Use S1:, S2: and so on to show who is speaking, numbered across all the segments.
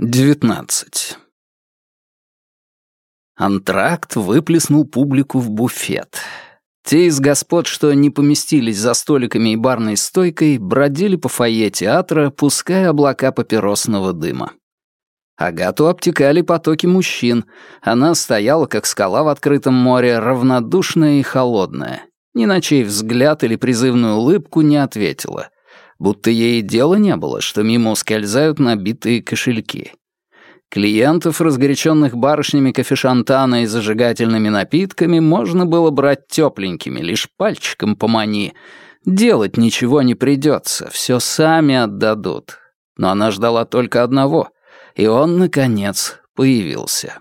S1: 19. Антракт выплеснул публику в буфет. Те из господ, что не поместились за столиками и барной стойкой, бродили по фойе театра, пуская облака папиросного дыма. Агату обтекали потоки мужчин. Она стояла, как скала в открытом море, равнодушная и холодная. Ни на чей взгляд или призывную улыбку не ответила будто ей дела не было, что мимо ускользают набитые кошельки. Клиентов, разгоряченных барышнями кофешантана и зажигательными напитками, можно было брать тепленькими, лишь пальчиком помани. Делать ничего не придется, все сами отдадут. Но она ждала только одного, и он, наконец, появился.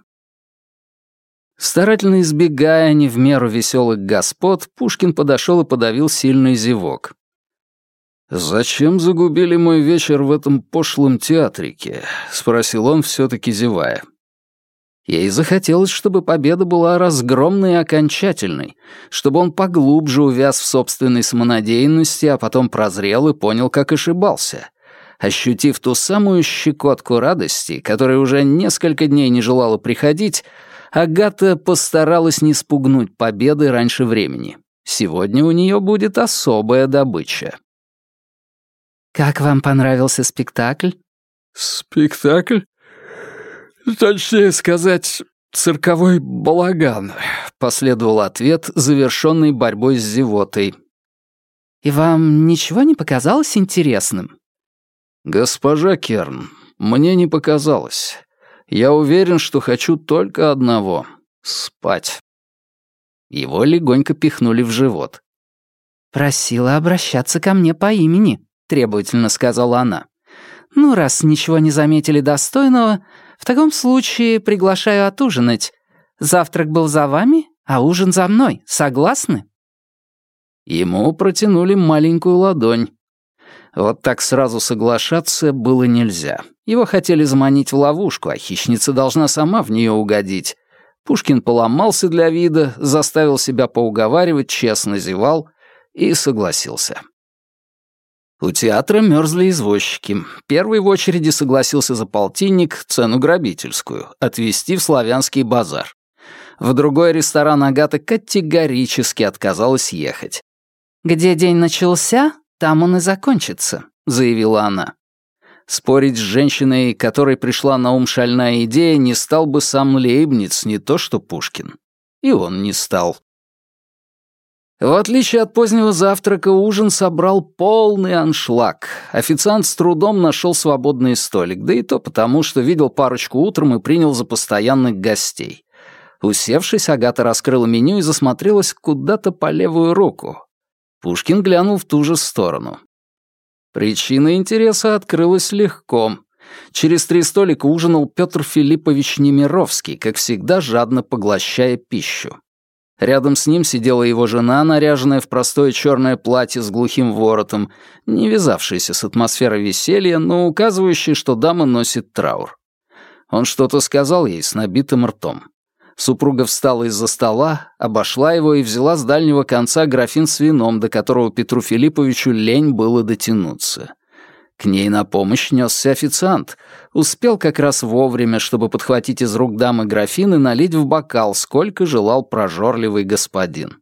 S1: Старательно избегая не в меру веселых господ, Пушкин подошел и подавил сильный зевок. «Зачем загубили мой вечер в этом пошлом театрике?» — спросил он, все-таки зевая. Ей захотелось, чтобы победа была разгромной и окончательной, чтобы он поглубже увяз в собственной самонадеянности, а потом прозрел и понял, как ошибался. Ощутив ту самую щекотку радости, которая уже несколько дней не желала приходить, Агата постаралась не спугнуть победы раньше времени. Сегодня у нее будет особая добыча.
S2: «Как вам понравился спектакль?»
S1: «Спектакль? Точнее сказать, цирковой балаган», — последовал ответ, завершенный борьбой с зевотой.
S2: «И вам ничего не показалось интересным?»
S1: «Госпожа Керн, мне не показалось. Я уверен, что хочу только одного — спать». Его легонько пихнули в живот.
S2: «Просила обращаться ко мне по имени», — требовательно сказала она. «Ну, раз ничего не заметили достойного, в таком случае приглашаю отужинать. Завтрак был за вами, а ужин за мной. Согласны?»
S1: Ему протянули маленькую ладонь. Вот так сразу соглашаться было нельзя. Его хотели заманить в ловушку, а хищница должна сама в нее угодить. Пушкин поломался для вида, заставил себя поуговаривать, честно зевал и согласился. У театра мерзли извозчики. Первый в очереди согласился за полтинник, цену грабительскую, отвезти в славянский базар. В другой ресторан Агата категорически отказалась ехать.
S2: «Где день начался, там он и закончится», — заявила она.
S1: Спорить с женщиной, которой пришла на ум шальная идея, не стал бы сам Лейбниц, не то что Пушкин. И он не стал. В отличие от позднего завтрака, ужин собрал полный аншлаг. Официант с трудом нашел свободный столик, да и то потому, что видел парочку утром и принял за постоянных гостей. Усевшись, Агата раскрыла меню и засмотрелась куда-то по левую руку. Пушкин глянул в ту же сторону. Причина интереса открылась легко. Через три столика ужинал Петр Филиппович Немировский, как всегда жадно поглощая пищу. Рядом с ним сидела его жена, наряженная в простое черное платье с глухим воротом, не вязавшееся с атмосферой веселья, но указывающее, что дама носит траур. Он что-то сказал ей с набитым ртом. Супруга встала из-за стола, обошла его и взяла с дальнего конца графин с вином, до которого Петру Филипповичу лень было дотянуться. К ней на помощь несся официант. Успел как раз вовремя, чтобы подхватить из рук дамы графин и налить в бокал, сколько желал прожорливый господин.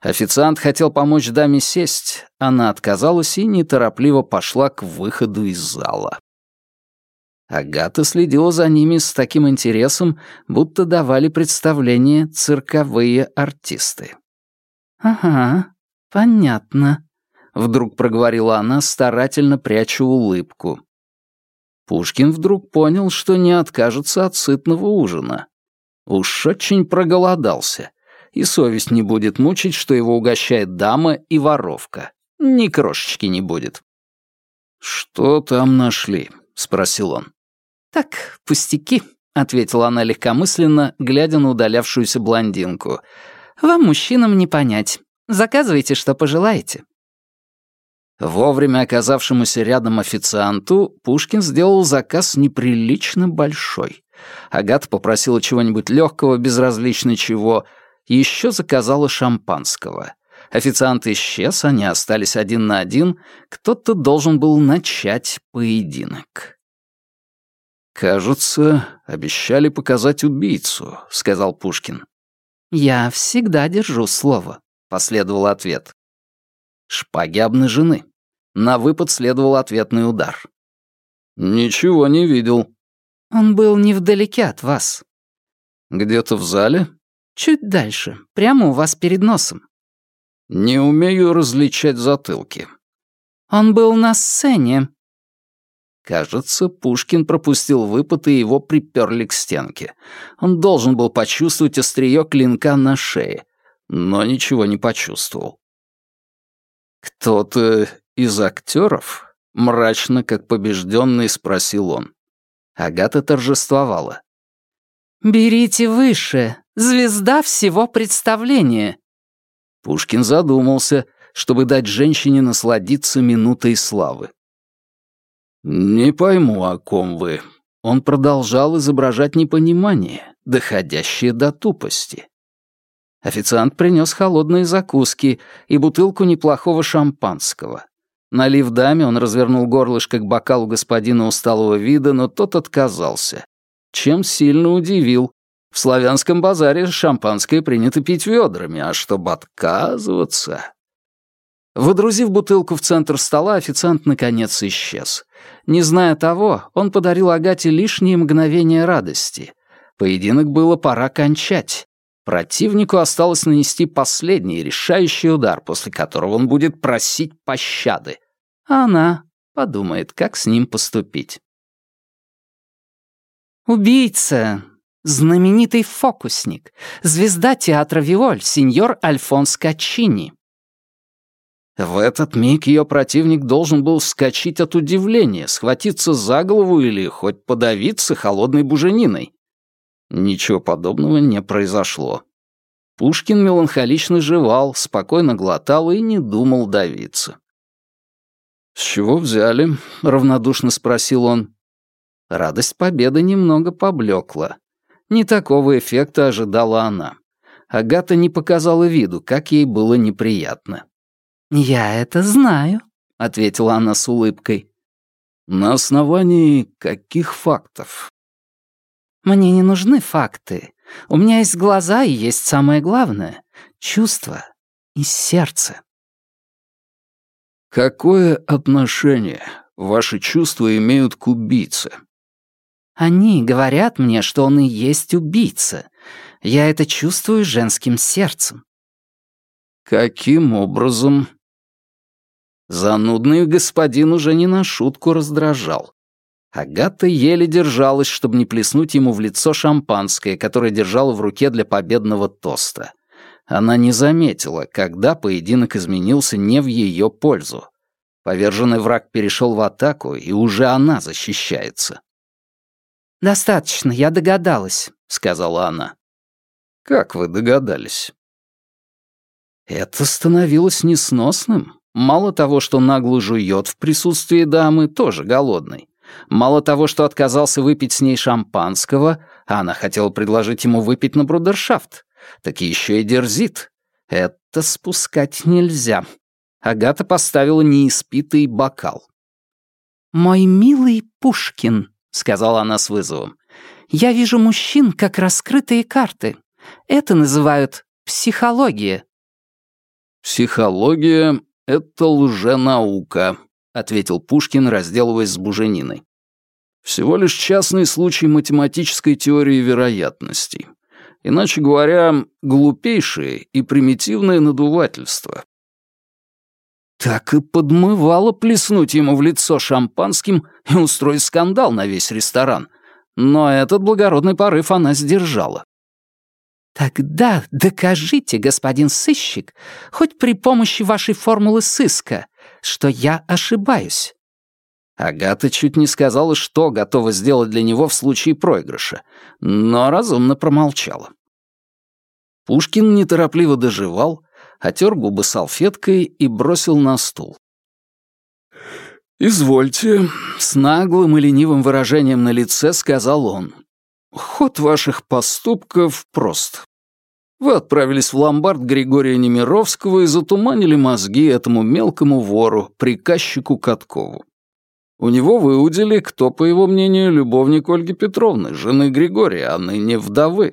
S1: Официант хотел помочь даме сесть, она отказалась и неторопливо пошла к выходу из зала. Агата следила за ними с таким интересом, будто давали представление цирковые артисты.
S2: «Ага, понятно»,
S1: вдруг проговорила она, старательно пряча улыбку. Пушкин вдруг понял, что не откажется от сытного ужина. Уж очень проголодался, и совесть не будет мучить, что его угощает дама и воровка. Ни крошечки не будет. «Что там нашли?» — спросил он.
S2: «Так, пустяки», — ответила она легкомысленно, глядя на удалявшуюся блондинку. «Вам, мужчинам, не понять. Заказывайте, что пожелаете».
S1: Вовремя оказавшемуся рядом официанту Пушкин сделал заказ неприлично большой. Агата попросила чего-нибудь легкого, безразлично чего, еще заказала шампанского. Официант исчез, они остались один на один, кто-то должен был начать поединок. «Кажется, обещали показать убийцу», — сказал Пушкин.
S2: «Я всегда держу слово», — последовал ответ.
S1: Шпаги обнажены. На выпад следовал ответный удар. «Ничего не видел».
S2: «Он был невдалеке от вас».
S1: «Где-то в зале?»
S2: «Чуть дальше, прямо у вас перед носом».
S1: «Не умею различать затылки».
S2: «Он был на сцене».
S1: Кажется, Пушкин пропустил выпад, и его приперли к стенке. Он должен был почувствовать острие клинка на шее, но ничего не почувствовал. «Кто-то из актеров?» — мрачно, как побежденный, спросил он. Агата торжествовала.
S2: «Берите выше, звезда всего представления».
S1: Пушкин задумался, чтобы дать женщине насладиться минутой славы. «Не пойму, о ком вы». Он продолжал изображать непонимание, доходящее до тупости. Официант принес холодные закуски и бутылку неплохого шампанского. Налив даме, он развернул горлышко к бокалу господина усталого вида, но тот отказался. Чем сильно удивил. В славянском базаре шампанское принято пить ведрами, а чтобы отказываться... Водрузив бутылку в центр стола, официант наконец исчез. Не зная того, он подарил Агате лишние мгновения радости. Поединок было пора кончать. Противнику осталось нанести последний решающий удар, после которого он будет просить пощады. А она подумает, как с ним поступить.
S2: «Убийца! Знаменитый фокусник! Звезда театра Виоль, сеньор Альфонс Качини!»
S1: В этот миг ее противник должен был вскочить от удивления, схватиться за голову или хоть подавиться холодной бужениной. Ничего подобного не произошло. Пушкин меланхолично жевал, спокойно глотал и не думал давиться. «С чего взяли?» — равнодушно спросил он. Радость победы немного поблекла. Не такого эффекта ожидала она. Агата не показала виду, как ей было неприятно.
S2: «Я это знаю», — ответила она с улыбкой.
S1: «На основании каких фактов?»
S2: Мне не нужны факты. У меня есть глаза и есть самое главное — чувство и сердце.
S1: Какое отношение ваши чувства имеют к убийце?
S2: Они говорят мне, что он и есть убийца. Я это чувствую женским сердцем.
S1: Каким образом? Занудный господин уже не на шутку раздражал. Агата еле держалась, чтобы не плеснуть ему в лицо шампанское, которое держала в руке для победного тоста. Она не заметила, когда поединок изменился не в ее пользу. Поверженный враг перешел в атаку, и уже она защищается.
S2: «Достаточно, я догадалась», — сказала она.
S1: «Как вы догадались?» Это становилось несносным. Мало того, что нагло жует в присутствии дамы, тоже голодный. Мало того, что отказался выпить с ней шампанского, а она хотела предложить ему выпить на брудершафт, так еще и дерзит. Это спускать нельзя. Агата поставила неиспитый бокал.
S2: «Мой милый Пушкин», — сказала она с вызовом, — «я вижу мужчин как раскрытые карты. Это называют психология».
S1: «Психология — это лженаука», — ответил Пушкин, разделываясь с бужениной. «Всего лишь частный случай математической теории вероятностей. Иначе говоря, глупейшее и примитивное надувательство». Так и подмывало плеснуть ему в лицо шампанским и устроить скандал на весь ресторан. Но этот благородный порыв она сдержала.
S2: «Тогда докажите, господин сыщик, хоть при помощи вашей формулы сыска, что я ошибаюсь».
S1: Агата чуть не сказала, что готова сделать для него в случае проигрыша, но разумно промолчала. Пушкин неторопливо доживал, отер губы салфеткой и бросил на стул. «Извольте», — с наглым и ленивым выражением на лице сказал он. «Ход ваших поступков прост. Вы отправились в ломбард Григория Немировского и затуманили мозги этому мелкому вору, приказчику Каткову. У него выудили, кто, по его мнению, любовник Ольги Петровны, жены Григория, а ныне вдовы.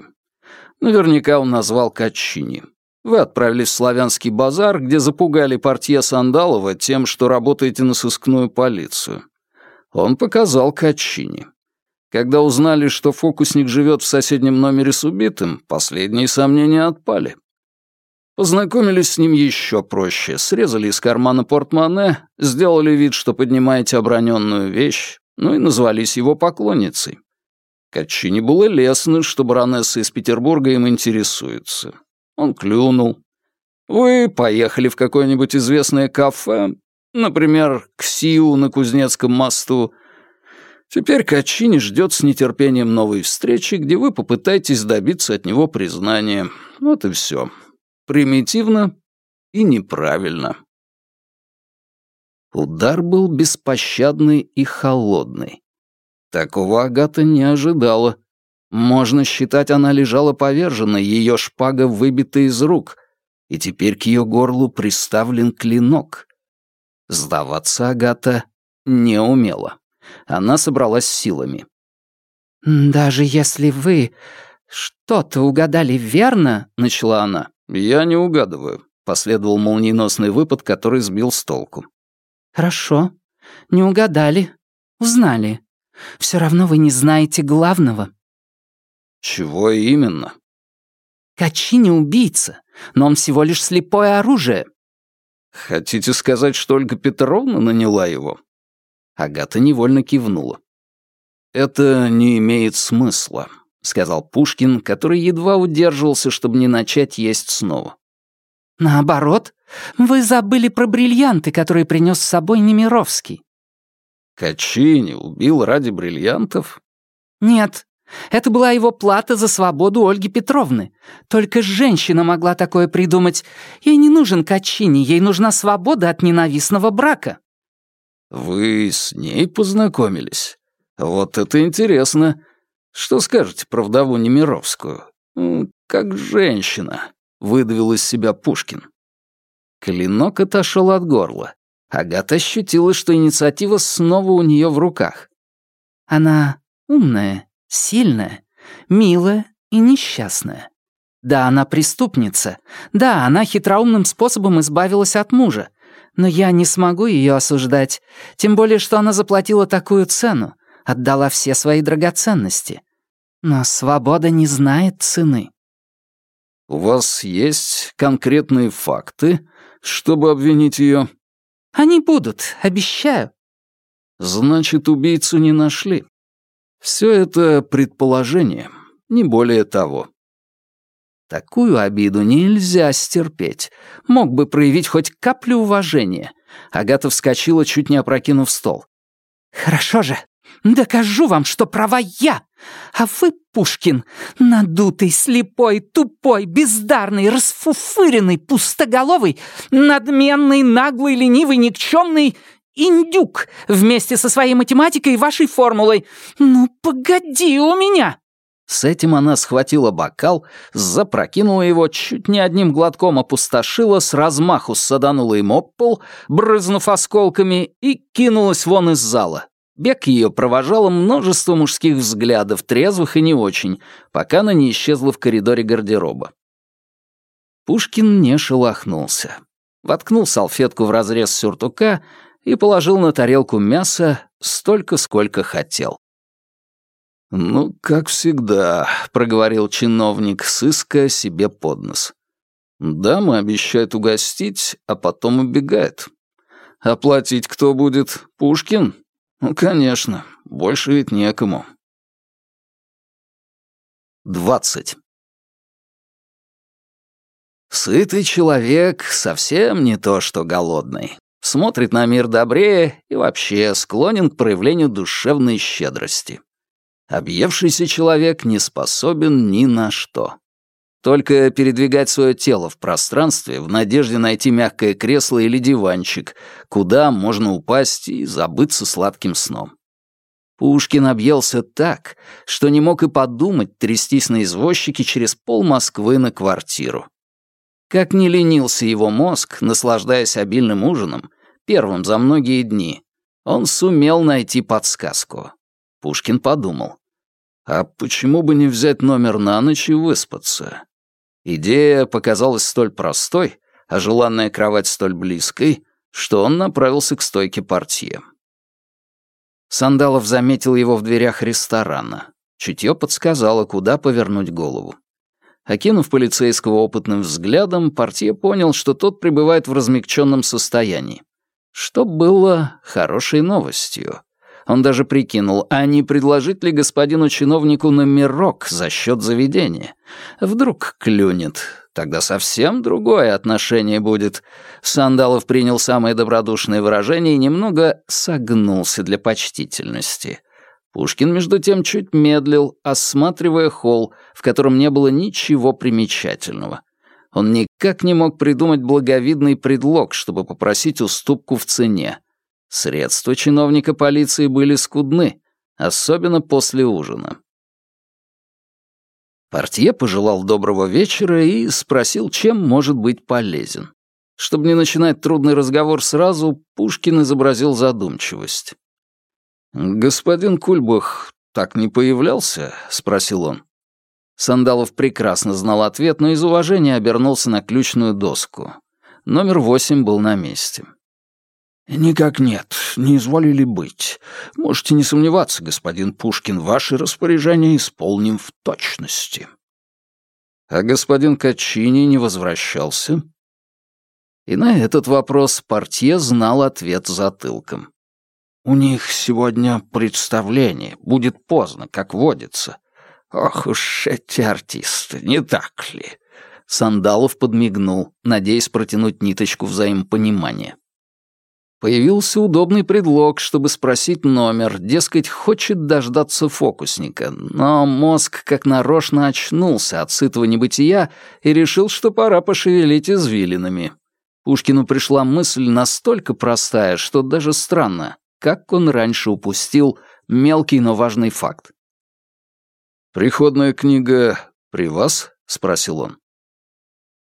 S1: Наверняка он назвал Качини. Вы отправились в Славянский базар, где запугали портье Сандалова тем, что работаете на сыскную полицию. Он показал Качини. Когда узнали, что фокусник живет в соседнем номере с убитым, последние сомнения отпали. Познакомились с ним еще проще. Срезали из кармана портмоне, сделали вид, что поднимаете оброненную вещь, ну и назвались его поклонницей. Качини было лестно, что баронесса из Петербурга им интересуется. Он клюнул. Вы поехали в какое-нибудь известное кафе, например, к Сиу на Кузнецком мосту. Теперь Качини ждет с нетерпением новой встречи, где вы попытаетесь добиться от него признания. Вот и все примитивно и неправильно. Удар был беспощадный и холодный. Такого Агата не ожидала. Можно считать, она лежала поверженной, ее шпага выбита из рук, и теперь к ее горлу приставлен клинок. Сдаваться Агата не умела. Она собралась силами.
S2: «Даже если вы что-то угадали верно», — начала она,
S1: «Я не угадываю», — последовал молниеносный выпад, который сбил с толку.
S2: «Хорошо. Не угадали. Узнали. Все равно вы не знаете главного».
S1: «Чего именно?»
S2: Качини убийца, но он всего лишь слепое оружие».
S1: «Хотите сказать, что Ольга Петровна наняла его?» Агата невольно кивнула. «Это не имеет смысла», сказал Пушкин, который едва удерживался, чтобы не начать есть снова.
S2: «Наоборот, вы забыли про бриллианты, которые принес с собой Немировский».
S1: «Качини убил ради бриллиантов?»
S2: «Нет, это была его плата за свободу Ольги Петровны. Только женщина могла такое придумать. Ей не нужен Качини, ей нужна свобода от ненавистного брака».
S1: «Вы с ней познакомились? Вот это интересно. Что скажете про вдову Немировскую? Как женщина, выдавил из себя Пушкин. Клинок отошел от горла. Агата ощутила, что инициатива снова у нее в руках.
S2: Она умная, сильная, милая и несчастная. Да, она преступница. Да, она хитроумным способом избавилась от мужа. Но я не смогу ее осуждать, тем более, что она заплатила такую цену, отдала все свои драгоценности. Но свобода не знает цены.
S1: «У вас есть конкретные факты, чтобы обвинить ее?»
S2: «Они будут, обещаю».
S1: «Значит, убийцу не нашли. Все это предположение, не более того». Такую обиду нельзя стерпеть. Мог бы проявить хоть каплю уважения. Агата вскочила, чуть не опрокинув стол.
S2: «Хорошо же, Докажу вам, что права я. А вы, Пушкин, надутый, слепой, тупой, бездарный, расфуфыренный, пустоголовый, надменный, наглый, ленивый, никчемный индюк вместе со своей математикой и вашей формулой. Ну, погоди у меня!»
S1: С этим она схватила бокал, запрокинула его, чуть не одним глотком опустошила, с размаху саданула им об пол, брызнув осколками, и кинулась вон из зала. Бег ее провожало множество мужских взглядов, трезвых и не очень, пока она не исчезла в коридоре гардероба. Пушкин не шелохнулся. Воткнул салфетку в разрез сюртука и положил на тарелку мяса столько, сколько хотел. «Ну, как всегда», — проговорил чиновник, сыска себе под нос. «Дама обещает угостить, а потом убегает. Оплатить кто будет? Пушкин? Ну, конечно, больше ведь некому. 20. Сытый человек совсем не то, что голодный. Смотрит на мир добрее и вообще склонен к проявлению душевной щедрости. Объевшийся человек не способен ни на что. Только передвигать свое тело в пространстве в надежде найти мягкое кресло или диванчик, куда можно упасть и забыться сладким сном. Пушкин объелся так, что не мог и подумать трястись на извозчике через пол Москвы на квартиру. Как не ленился его мозг, наслаждаясь обильным ужином, первым за многие дни, Он сумел найти подсказку. Пушкин подумал. А почему бы не взять номер на ночь и выспаться? Идея показалась столь простой, а желанная кровать столь близкой, что он направился к стойке портье. Сандалов заметил его в дверях ресторана. Чутье подсказало, куда повернуть голову. Окинув полицейского опытным взглядом, портье понял, что тот пребывает в размягченном состоянии. Что было хорошей новостью. Он даже прикинул, а не предложить ли господину чиновнику номерок за счет заведения. Вдруг клюнет. Тогда совсем другое отношение будет. Сандалов принял самое добродушное выражение и немного согнулся для почтительности. Пушкин, между тем, чуть медлил, осматривая холл, в котором не было ничего примечательного. Он никак не мог придумать благовидный предлог, чтобы попросить уступку в цене. Средства чиновника полиции были скудны, особенно после ужина. Портье пожелал доброго вечера и спросил, чем может быть полезен. Чтобы не начинать трудный разговор сразу, Пушкин изобразил задумчивость. «Господин Кульбах так не появлялся?» — спросил он. Сандалов прекрасно знал ответ, но из уважения обернулся на ключную доску. Номер восемь был на месте. «Никак нет, не изволили быть. Можете не сомневаться, господин Пушкин, ваши распоряжения исполним в точности». «А господин Качини не возвращался?» И на этот вопрос портье знал ответ затылком. «У них сегодня представление, будет поздно, как водится. Ох уж эти артисты, не так ли?» Сандалов подмигнул, надеясь протянуть ниточку взаимопонимания. Появился удобный предлог, чтобы спросить номер, дескать, хочет дождаться фокусника, но мозг как нарочно очнулся от сытого небытия и решил, что пора пошевелить извилинами. Пушкину пришла мысль настолько простая, что даже странно, как он раньше упустил мелкий, но важный факт. «Приходная книга при вас?» — спросил он.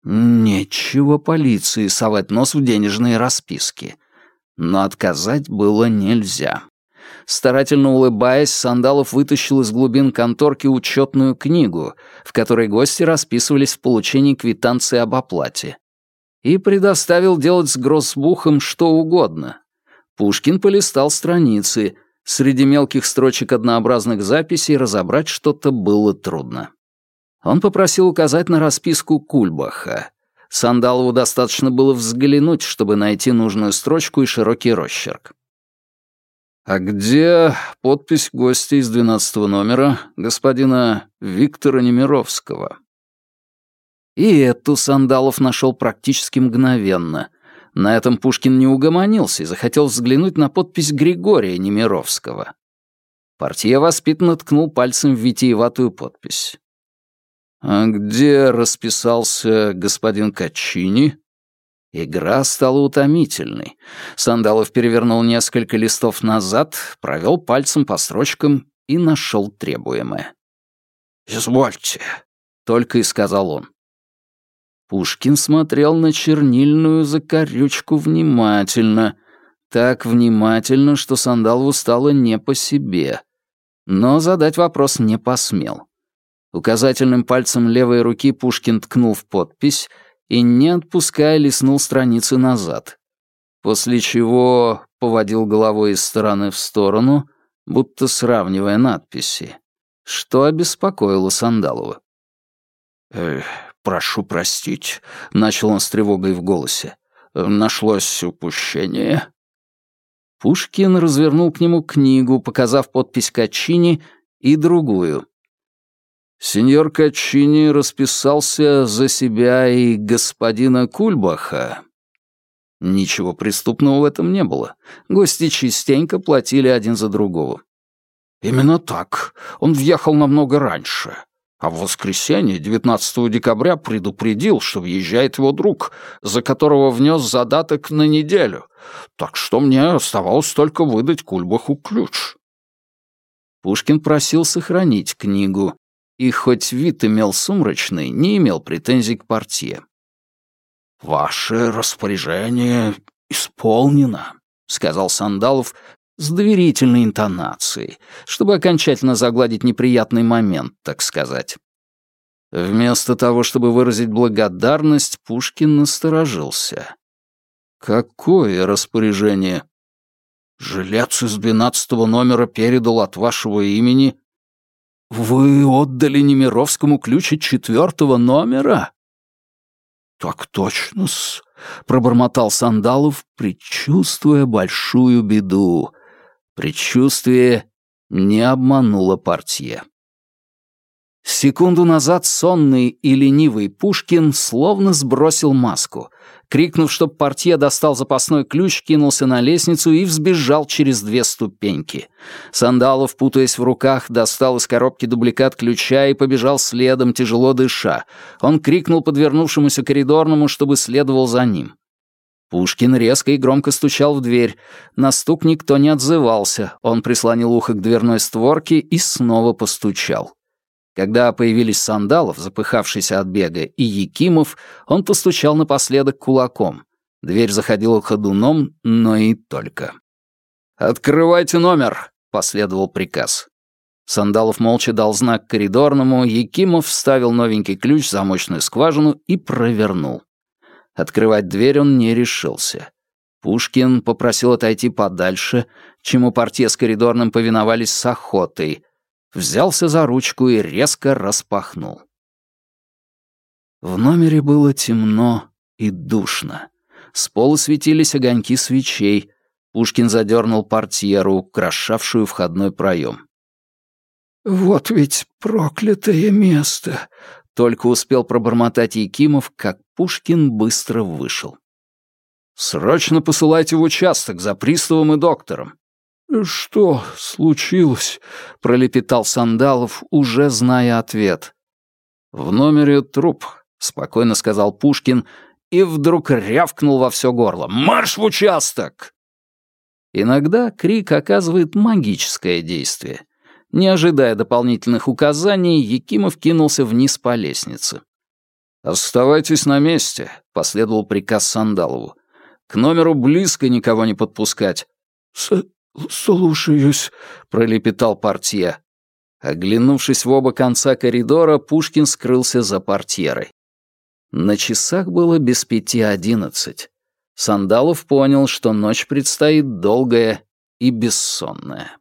S1: Нечего полиции совать нос в денежные расписки. Но отказать было нельзя. Старательно улыбаясь, Сандалов вытащил из глубин конторки учетную книгу, в которой гости расписывались в получении квитанции об оплате. И предоставил делать с гроссбухом что угодно. Пушкин полистал страницы, Среди мелких строчек однообразных записей разобрать что-то было трудно. Он попросил указать на расписку Кульбаха. Сандалову достаточно было взглянуть, чтобы найти нужную строчку и широкий росчерк. «А где подпись гостя из двенадцатого номера, господина Виктора Немировского?» И эту Сандалов нашел практически мгновенно, на этом Пушкин не угомонился и захотел взглянуть на подпись Григория Немировского. Портье воспитанно ткнул пальцем в витиеватую подпись. «А где расписался господин Качини?» Игра стала утомительной. Сандалов перевернул несколько листов назад, провел пальцем по строчкам и нашел требуемое. «Извольте», — только и сказал он. Пушкин смотрел на чернильную закорючку внимательно, так внимательно, что Сандалову стало не по себе. Но задать вопрос не посмел. Указательным пальцем левой руки Пушкин ткнул в подпись и, не отпуская, листнул страницы назад. После чего поводил головой из стороны в сторону, будто сравнивая надписи, что обеспокоило Сандалова. «Эх, «Прошу простить», — начал он с тревогой в голосе. «Нашлось упущение». Пушкин развернул к нему книгу, показав подпись Качини и другую. Сеньор Качини расписался за себя и господина Кульбаха. Ничего преступного в этом не было. Гости частенько платили один за другого. «Именно так. Он въехал намного раньше а в воскресенье, 19 декабря, предупредил, что въезжает его друг, за которого внес задаток на неделю, так что мне оставалось только выдать Кульбаху ключ. Пушкин просил сохранить книгу, и хоть вид имел сумрачный, не имел претензий к портье. «Ваше распоряжение исполнено», — сказал Сандалов, с доверительной интонацией, чтобы окончательно загладить неприятный момент, так сказать. Вместо того, чтобы выразить благодарность, Пушкин насторожился. «Какое распоряжение?» «Жилец из двенадцатого номера передал от вашего имени...» «Вы отдали Немировскому ключ от четвертого номера?» «Так точно-с», — пробормотал Сандалов, предчувствуя большую беду. Предчувствие не обмануло портье. Секунду назад сонный и ленивый Пушкин словно сбросил маску. Крикнув, чтоб портье достал запасной ключ, кинулся на лестницу и взбежал через две ступеньки. Сандалов, путаясь в руках, достал из коробки дубликат ключа и побежал следом, тяжело дыша. Он крикнул подвернувшемуся коридорному, чтобы следовал за ним. Пушкин резко и громко стучал в дверь. На стук никто не отзывался. Он прислонил ухо к дверной створке и снова постучал. Когда появились Сандалов, запыхавшийся от бега, и Якимов, он постучал напоследок кулаком. Дверь заходила ходуном, но и только. «Открывайте номер!» — последовал приказ. Сандалов молча дал знак коридорному, Якимов вставил новенький ключ в замочную скважину и провернул. Открывать дверь он не решился. Пушкин попросил отойти подальше, чему портье с коридорным повиновались с охотой, взялся за ручку и резко распахнул. В номере было темно и душно. С пола светились огоньки свечей. Пушкин задернул портьеру, украшавшую входной проем. «Вот ведь проклятое место!» Только успел пробормотать Якимов, как Пушкин быстро вышел. «Срочно посылайте в участок за приставом и доктором. «Что случилось?» — пролепетал Сандалов, уже зная ответ. «В номере труп», — спокойно сказал Пушкин, и вдруг рявкнул во все горло. «Марш в участок!» Иногда крик оказывает магическое действие. Не ожидая дополнительных указаний, Якимов кинулся вниз по лестнице. «Оставайтесь на месте», — последовал приказ Сандалову. «К номеру близко никого не подпускать». «С «Слушаюсь», — пролепетал портье. Оглянувшись в оба конца коридора, Пушкин скрылся за портьерой. На часах было без пяти одиннадцать. Сандалов понял, что ночь предстоит долгая и бессонная.